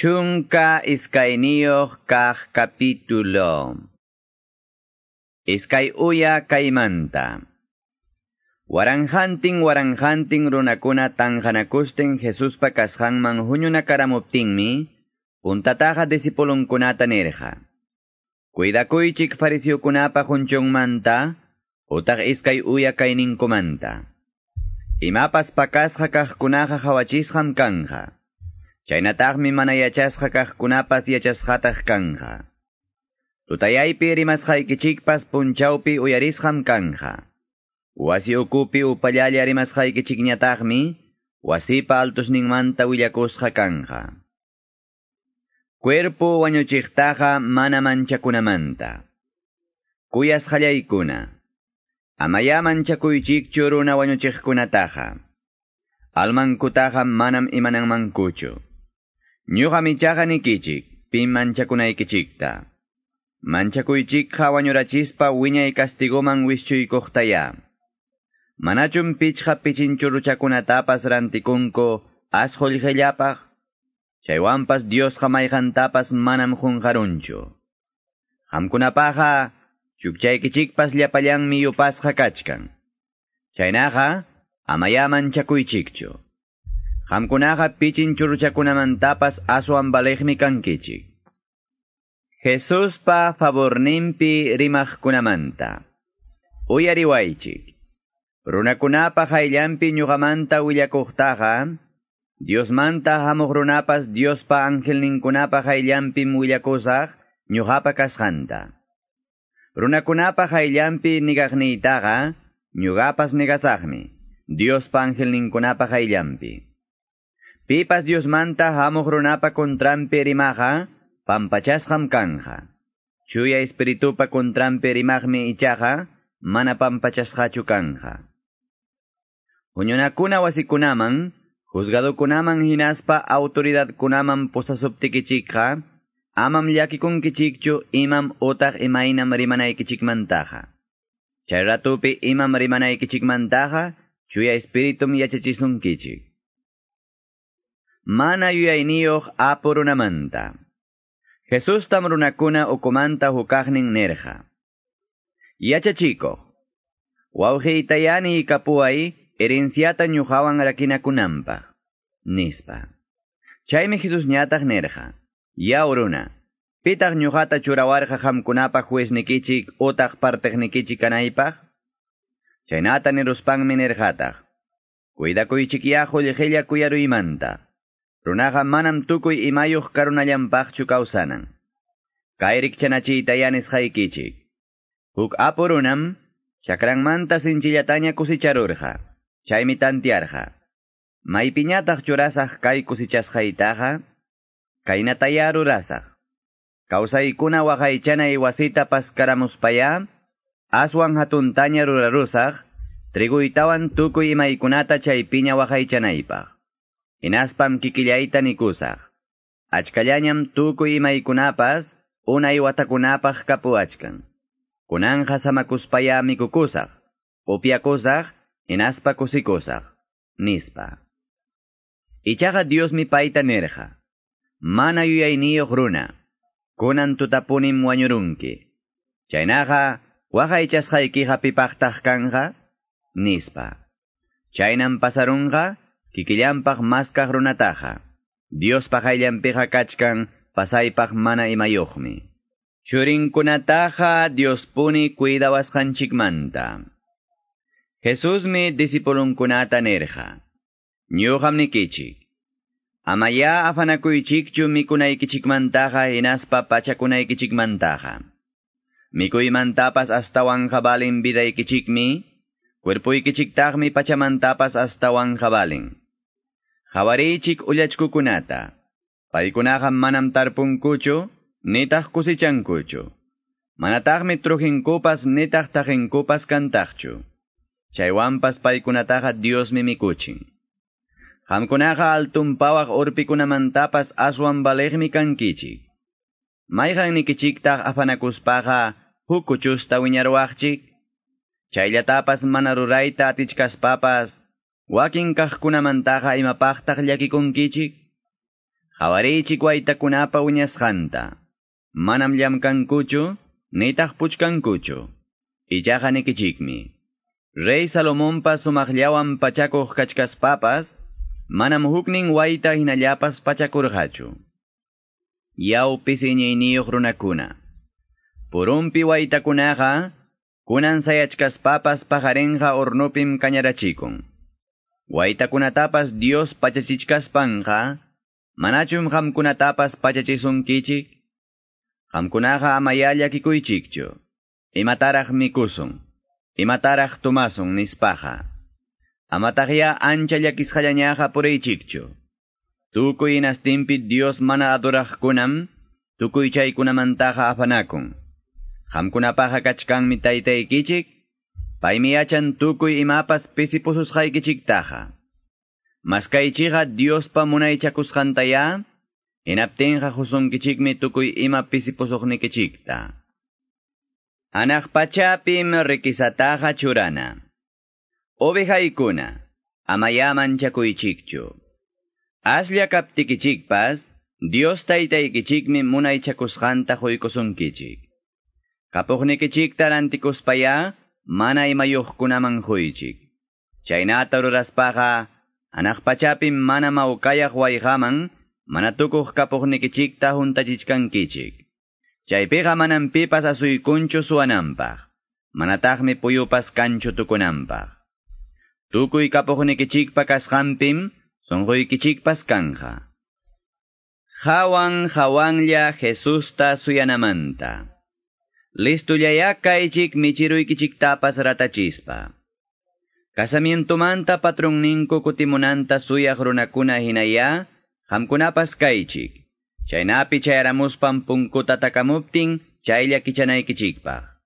Chunka iskayniyuq kaq capítulo. Iskay uya kaymanta. Waranjantin waranjantin runakuna tanjanakusten Jesuspa kasqanman huñunakaramuptinmi, puntataqa disipulunkunata nirqa. Cuidakuychik fariseukunapa hunchunmanta, utaq iskay uya kayninkumanta. Imapas pakasqa kaqkunaqa hawachisqam kanja. Chaynataqmi mana yachasqa kaqkunapas yachasqataq kanja. Tutayaypi rimasqaykichikpas punchawpi uyarisqam kanja. Wasi ukupi upallalla rimasqaykichikñataqmi, wasipa altusninmanta willakusqa kanja. Cuerpo wañuchiqtaqa mana manchakunamanta. Kuyasqallaykuna. Amaya manchakuychikchu runa wañuchiqkunataqa. Almankutaqa manam imananmankuchu. Ñuqa michaqa nikichik, pin manchakunaykichikta. Manchakuychikqa wañurachispa wiñay castigoman wischuykuqtaya. Manachum pichqa pichinchuruchakunatapas rantikunko asqullqillapaq. Chaywanpas Diosqa mayqantapas manam junqarunchu. Qamkunapaqa chukchaykichikpas llapallanmi yupasqa kachkan. Chaynaqa amaya manchakuychikchu. Qamkunaqa pichin churuchakunamantapas aswan baleqmi kankichik. Jesuspa favorninpi rimaqkunamanta. Uyariwaychik. Runakunapa hayllampi ñuqamanta willakuqtaqa, Diosmanta hamuq runapas Diospa angelninkunapa hayllanpim willakusaq ñuqapa kasqanta. Runakunapa hayllampi nigaqniytaqa, ñuqapas nigasaqmi, Diospa angelninkunapa hayllampi. Pipas Diosmanta hamuq runapa kontrampi rimaqa, pampachasqam kanja. Chuya espiritupa kontrampi rimaqmi ichaqa, mana pampachasqachu kanja. Huñunakuna wasikunaman, juzgadokunaman hinaspa autoridadkunaman pusasuptikichikqa, amam llakikunkichikchu imam utaq imaynam rimanaykichikmantaqa. Chay ratupi imam rimanaykichikmantaqa, chuya espiritum yachachisunkichik. Mana yuyayniyuq apurunamanta. Jesus tam runakuna ukumanta hukaqnin nerja. Yachachiko. Wawqiytayani kapuay herenciata ñuqawan rakinakunanpaq. Nispa. Chaymi Jesus ñataq nerja. Yauruna. Pitaq ñuqata churawarqa qamkunapaq jueznikichik utaq parteqnikichik kanaypaq? Chaynata niruspanmi nerjataq. Cuidakuychik yahu lliqilla kuyaruymanta. Runaqa manam tukuy imayuq karunallanpaqchu kawsanan. Kayrik chanachiytayanis haykichik. Huk apurunam, chakranmanta sinchillataña kusicharurqa. Chaymi tantiarqa. Maypiñataq churasaq kay kusichasqaytaqa, kaynataya rurasaq. Kawsaykuna waqaychanay wasita paskaramuspaya, aswan hatuntaña rurarusaq, triguytawan tukuy imaykunata chaypiña waqaychanaypaq. Inaspam kikillayta nikusaq. Achkallañam tukuy imaykunapas, unay watakunapaq kapuachkan. Kunanja samakuspaya mikukusaq, upyakusaq, inaspa kusikusaq, nispa. Ichaqa Dios mi payta nerja. Mana yuyayniyuq runa. Kunan tutapunim wañurunki. Chaynaqa, waqaychasqaykiqa pipaqtaq kanja? Nispa. Chaynam pasarunqa, kikillanpaq maskaq runataqa. Diospaq ayllanpiqa kachkan, pasaypaq mana imayuqmi. Churinkunataqa Diospuni cuidawasqanchikmanta. Jesusmi disipulunkunata nerja. Ñuqam nikichik. Amaya afanakuychikchu mikunaykichikmantaqa hinaspa pachakunaykichikmantaqa. Mikuymantapas astawan jabalin vidaykichikmi, cuerpuykichiktaqmi pachamantapas astawan jabalin. Jawarichik ullachkukunata. Paykunaqa manam tarpunkuchu, nitaq kusichankuchu. Manataqmi trujinkupas nitaq tajinkupas kantaqchu. Chaywanpas paykunataqa Diosmi mikuchin. Qamkunaqa altunpawaq urpikunamantapas aswan baleqmi kankichik. Mayqan nikichiktaq afanakuspaqa huk kuchusta wiñarwaqchik. Chayllatapas mana rurayta atichkaspapas, wakin kaqkunamantaqa imapaqtaq llakikunkichik. qawarichik waytakunapa wiñasqanta, manam llamkankuchu, nitaq puchkankuchu, ichaqa nikichikmi. Rey Salomonpa sumaqllawan pachakuq kachkaspapas, manam huknin wayta hinallapas pachakurqachu. Yaw pisiñayniyuq runakuna. Purumpi waytakunaqa, kunan sayachkaspapas pajarenqa hornupim kañarachikun. Waytakunatapas Dios pachachichkaspanqa, manachum hamkunatapas pachachisunkichik, hamkunaqa amayalla kikuychikchu, imataraq mikusun, imataraq tumasun nispaqa. Amataqya ancha llakisqallañaqa puraychikchu. Tukuy inastinpi Dios mana adoraqkunam, tukuy chaykunamantaqa afanakun. Hamkunapaqa kachkanmi taytaykichik, paymi achan tukuy imapas pisipususqaykichiktaqa. Maskaychiqa Diospa munaychakusqantaya, inaptinqa husunkichikmi tukuy ima pisipusuqnikichikta. Anaq pachapim rikisataqa churana. Ovejaykuna, amayaman chakuychikchu. Aslla kaptikichikpas, Dios taytaykichikmi munaychakusqanta huykusunkichik. Kapuqnikichikta rantikuspaya, mana imayuqkunaman huychik. Chaynata ruraspaqa, anaq pachapim mana mawkayaq wayqaman, mana tukuq kapuqnikichikta juntachichkankichik. Chaypiqa manam pipas asuykunchu suwananpaq, manataqmi puyupas kanchu tukunanpaq. Tukuy kapuqnikichikpa kasqanpim, sonquykichikpas kanja. Hawan hawanlla Jesusta suyanamanta. Listullaya kaichik michiruikichik tapas ratachispa. Casamiento manta patron ninku kutimunanta suya runakuna hinaya, hamkunapas kaichik. Chaynapi chayaramuspan punkuta takamuptin, chaylla kichanaykichikpah.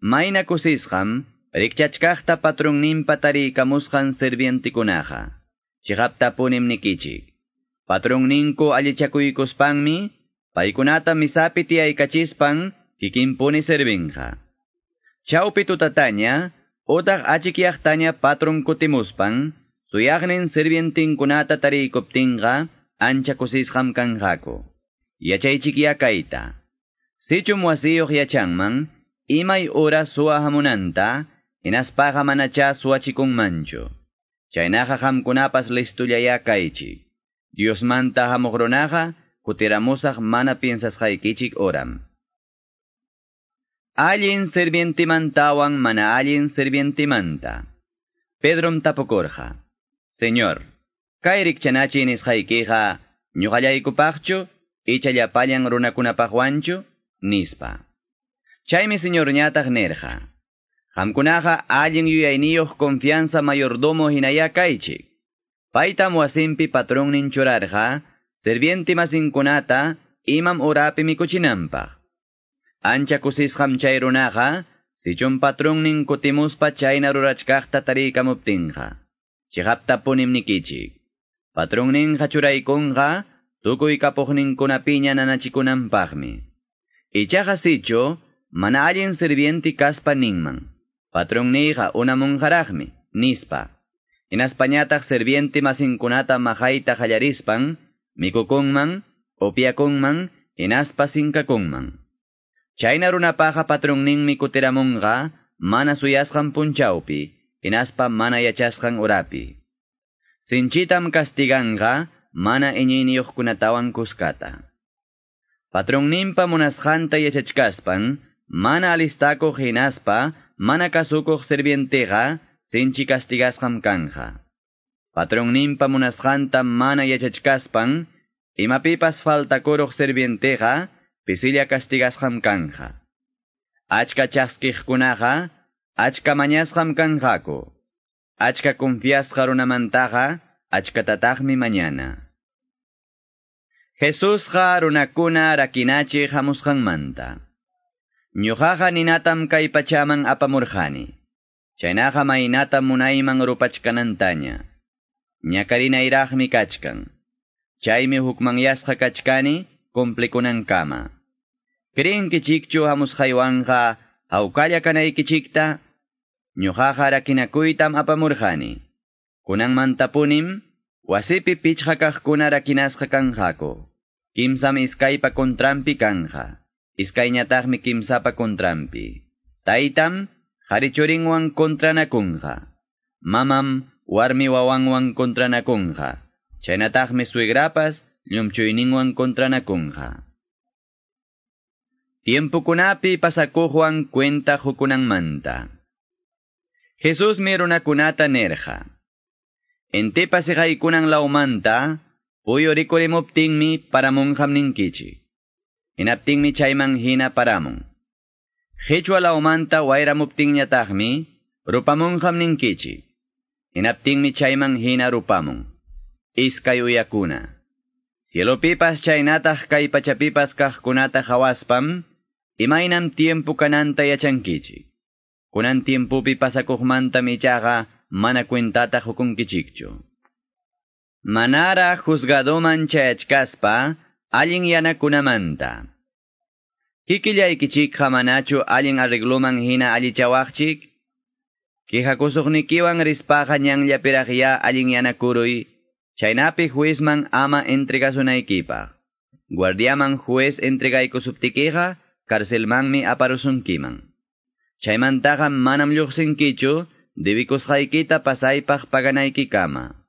Mayna kusisham, rikchachkakta patron nimpa tarikamushan servientikunaha. Chihapta punim nikichik. Patron ninku allichakuykuspanmi, paikunata misapiti aikachispan, misapi tiyaykachispan, kikinpuni servinqa. Chawpi tutataña, utaq achikyaqtaña patron kutimuspan, suyaqnin sirvientinkunata tarikuptinqa, ancha kusisqam kanqaku. Yachaychikya kayta. Sichum wasiyuq yachanman, imay ura suwa hamunanta, inaspaqa manacha suwachikunmanchu. Chaynaqa hamkunapas listullaya kaychik. Diosmanta hamuqrunaqa, kutiramusaq mana piensasqaykichik oram. Allin sirvientimantawan mana allin sirvientimanta. Pedrom tapukurqa. Señor, kay rikchanachi nisqaykiqa, ñuqallaykupaqchu, ichallapallan runakunapaqwanchu, nispa. Chaymi señor ñataq nerqa. Hamkunaqa allin yuyayniyuq confianza mayordomo hinaya kaychik. Paytam wasimpi patronnin churarqa, sirvienti masinkunata imam urapi mikuchinanpaq. Ancha kusisqam chay runaqa, sichun patronnin kutimuspa chayna rurachkaqta tarikamuptinqa. Chihapta punim nikichik. Patronninqa churaykunqa, tukuy kapuqninkunapiña nanachikunanpaqmi. Ichaqa sicho, mana allin sirvienti kaspa ninman. Patronniqa unamunjaraqmi, nispa. Inaspañataq sirvienti masinkunata majayta hallarispan, mikukunman, opiakunman, inaspa sinkakunman. Chayna runapaqa patronninmi kutiramunqa, mana suyasqan punchawpi, inaspa mana yachasqan urapi. Sinchitam kastiganqa, mana iñiniyuqkunatawan kuskata. Patronninpa munasqanta yachachkaspan, mana alistakuq hinaspa, mana kasukuq sirvienteqa, sinchi castigasqam kanja. Patronninpa munasqanta mana yachachkaspan, imapipas faltakuruq sirvienteqa, pisilla castigasqam kanja. Achka chaskijkunaqa, achka mañasqam kanjaku. Achka confiasqa runamantaqa, achkatataqmi mañana. Jesusqa runakuna rakinachi hamusqanmanta. Ñuqaqa ninatam kay pachaman apamurjani. Chaynaqa maynatam munayman rupachkanantaña. Ñakarinayraqmi kachkan. Chaymi hukmanyasqa kachkani, komplikunankama. Krinkichikchu hamusqaywanqa, hawkalla kanaykichikta, ñuqaqa rakinakuytam apamurjani. Kunanmantapunim, Wasipi pichqa kaqkuna rakinasqa kanjako. Kimsam iskaypa kontrampi kanja. Iskayñataqmi kimsapa kontrampi. Taytam harichurinwan kontranakunja. Mamam warmi wawanwan kontranakunja. Chaynataqmi suegrapas llumchuyninwan kontranakunja. Tiempo kunapi pasakujuan cuenta manta. Jesús mirunakunata nerja. Ente pasijaykunan laumanta, puyo rikurimuptinmi paramunjam ninkichi. Inaptinmi chayman hina paramun. Hechua laumanta wayramuptinñataqmi, rupamunjam ninkichi. Inaptinmi chayman hina rupamun. Iskay uyakuna. Cielopipas chaynataq kay pachapipas kaqkunata hawaspam, imaynam tiempo kananta yachankichi. Kunan tiempupi pasakuqmanta michaqa mana cuentata hukunkichikchu. Manara juzgadoman chayachkaspa, allin yanakunamanta. Kikillaykichik manachu allin arregloman hina allichawaqchik? Kihakusuqnikiwan rispaqa ñanllapiraqya allin yanakuruy, chaynapi juezman ama entregasunaykipa. Guardiaman juez entregaykusuptikiqa, karcelmanmi aparusunkiman. Chaymantaqa manam lluqsinkichu, debikusqaykita pasaypaq kama.